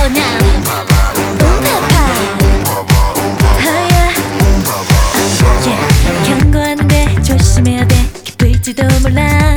어, 예. 조심해야 돼. 기쁠지도 몰라.